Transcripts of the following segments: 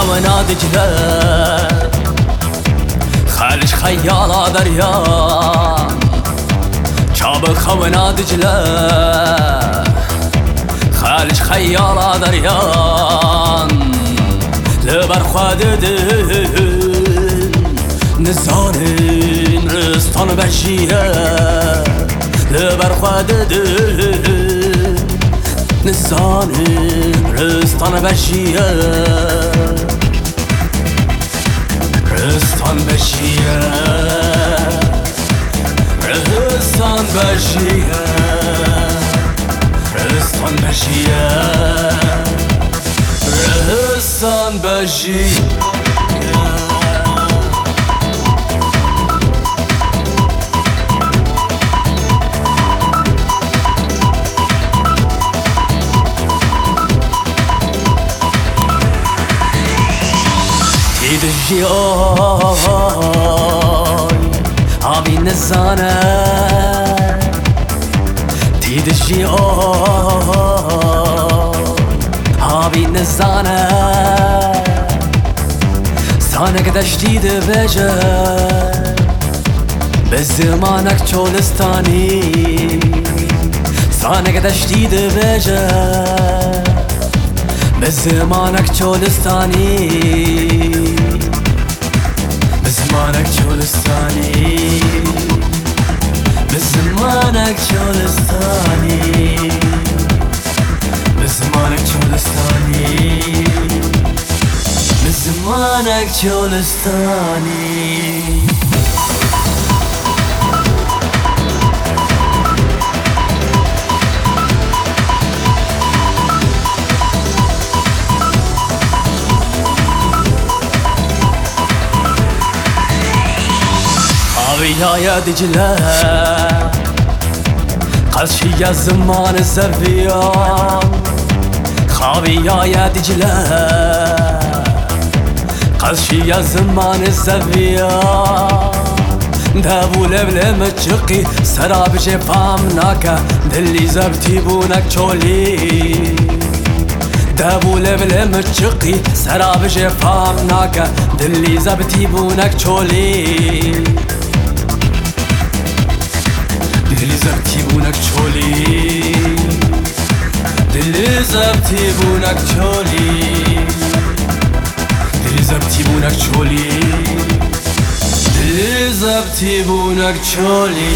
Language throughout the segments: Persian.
خونا دجله خارج خیالا دریا چاب خونا دجله خارج خیالا دریا لبر خود نزانین رستان بشیه لبر خود نزانین رستان بشیه. رستان بشیه. رستان بشیه رستان بشیه رستان بشیه دیدجی آی آبی نزانه. دیدجی آی آبی نزانه سانك دشتي دبجة بزمانك چولستاني سانك دشتي دبجة بزمانك چولستاني بزمانك بزمانك چولستاني خوابي يا دجلة قلشي يا زمان الزفيان قلشي يا زمان الزفيان دابو لبل متشقي سراب شفامناك دلي زبتي بونك چولي دابو لبل متشقي سراب بونك چولي دلی زبطی بونک چولی دلی زبطی بونک چولی دلی زبطی بونک چولی إذا بتجيبونك شولي إذا بتجيبونك شولي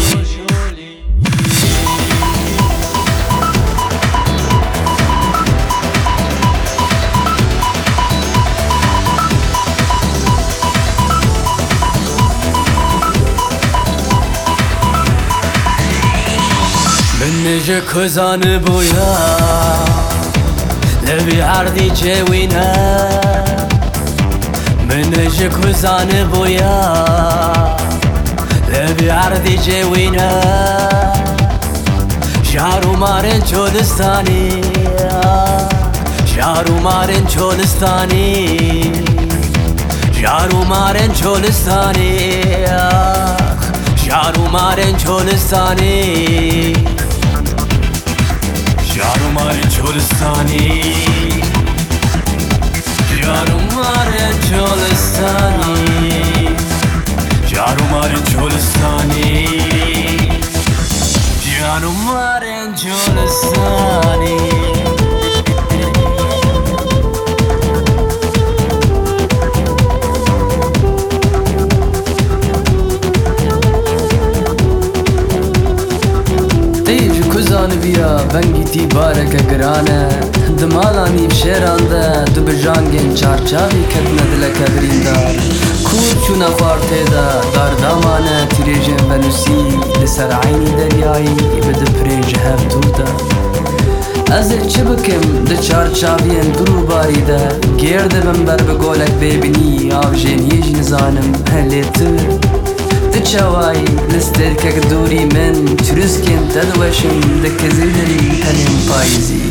Nece kızanı bu ya Ne bir hardice winner لبي عردي جوينا شارو مارن چولستاني شارو مارن چولستاني شارو مارن چولستاني شارو مارن چولستاني Yarum are are Cholistani کزان بیا بنگی تی بارک گرانه دمالانی بشیران ده دو بجانگین چارچاوی کدنه دلک بریندار کور چونه خوارته ده دار دامانه تیریجن سوسید لسر عینی دریایی بده پریج هف دودا از چه بکم؟ ده چارچاویان درو باریده. گرده بم بر بگولک ببینی. آو جنیج نزانم هلی تو. ده چوایی لسترکک دوری من. چروسکین تدوشم ده کزیدری هلیم پایزی